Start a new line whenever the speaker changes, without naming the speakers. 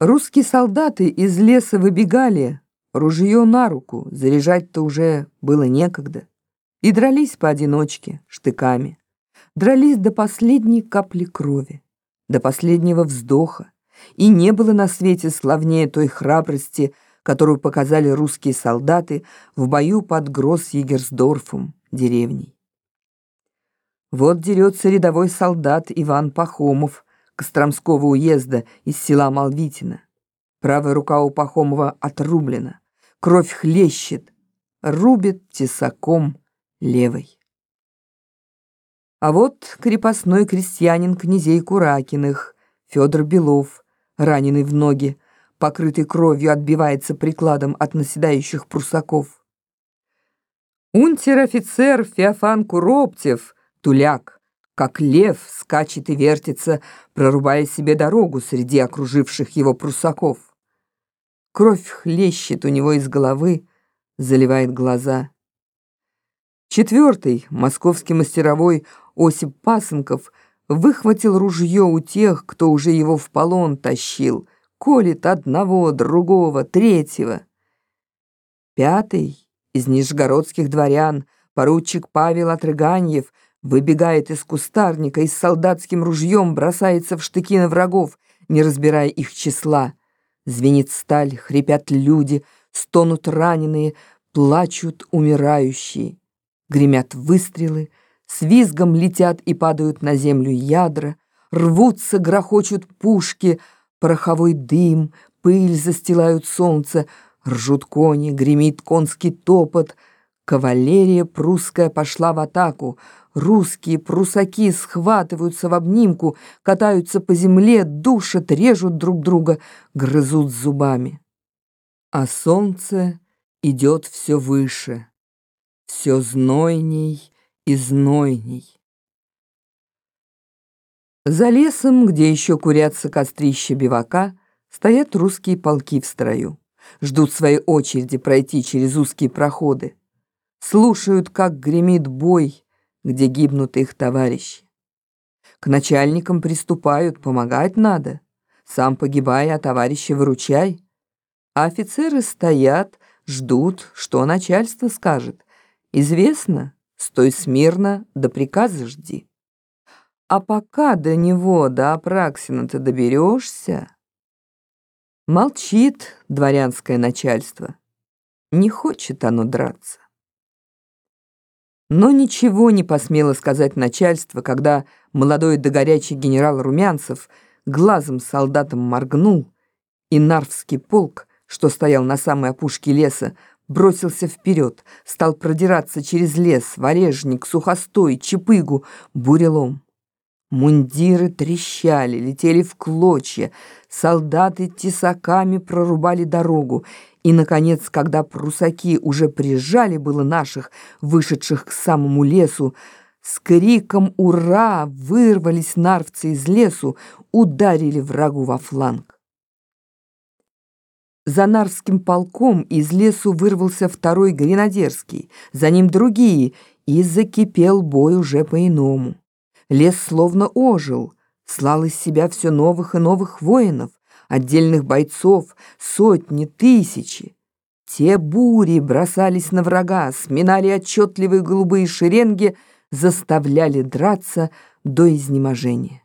Русские солдаты из леса выбегали, ружье на руку, заряжать-то уже было некогда. И дрались поодиночке, штыками. Дрались до последней капли крови, до последнего вздоха. И не было на свете славнее той храбрости, которую показали русские солдаты в бою под Гросс-Егерсдорфом, деревней. Вот дерется рядовой солдат Иван Пахомов, Костромского уезда из села Малвитина. Правая рука у Пахомова отрублена, кровь хлещет, рубит тесаком левой. А вот крепостной крестьянин князей Куракиных, Федор Белов, раненый в ноги, покрытый кровью, отбивается прикладом от наседающих прусаков. Унтер-офицер Феофан Куроптев, туляк, как лев скачет и вертится, прорубая себе дорогу среди окруживших его прусаков. Кровь хлещет у него из головы, заливает глаза. Четвертый, московский мастеровой Осип Пасынков, выхватил ружье у тех, кто уже его в полон тащил, колет одного, другого, третьего. Пятый, из нижегородских дворян, поручик Павел Отрыганьев, Выбегает из кустарника и с солдатским ружьем бросается в штыки на врагов, не разбирая их числа. Звенит сталь, хрипят люди, стонут раненые, плачут умирающие. Гремят выстрелы, с визгом летят и падают на землю ядра, рвутся, грохочут пушки, пороховой дым, пыль застилают солнце, ржут кони, гремит конский топот. Кавалерия прусская пошла в атаку, Русские прусаки схватываются в обнимку, катаются по земле, душат, режут друг друга, грызут зубами. А солнце идет все выше, все знойней и знойней. За лесом, где еще курятся кострища бивака, стоят русские полки в строю, ждут своей очереди пройти через узкие проходы, слушают, как гремит бой, где гибнут их товарищи. К начальникам приступают, помогать надо. Сам погибай, а товарища выручай. А офицеры стоят, ждут, что начальство скажет. Известно, стой смирно, до приказа жди. А пока до него, до Апраксина ты доберешься, молчит дворянское начальство. Не хочет оно драться. Но ничего не посмело сказать начальство, когда молодой да горячий генерал Румянцев глазом солдатам моргнул, и Нарвский полк, что стоял на самой опушке леса, бросился вперед, стал продираться через лес, варежник, сухостой, чепыгу, бурелом. Мундиры трещали, летели в клочья, солдаты тесаками прорубали дорогу, и, наконец, когда прусаки уже прижали было наших, вышедших к самому лесу, с криком «Ура!» вырвались нарвцы из лесу, ударили врагу во фланг. За Нарвским полком из лесу вырвался второй гренадерский, за ним другие, и закипел бой уже по-иному. Лес словно ожил, слал из себя все новых и новых воинов, отдельных бойцов, сотни, тысячи. Те бури бросались на врага, сминали отчетливые голубые шеренги, заставляли драться до изнеможения.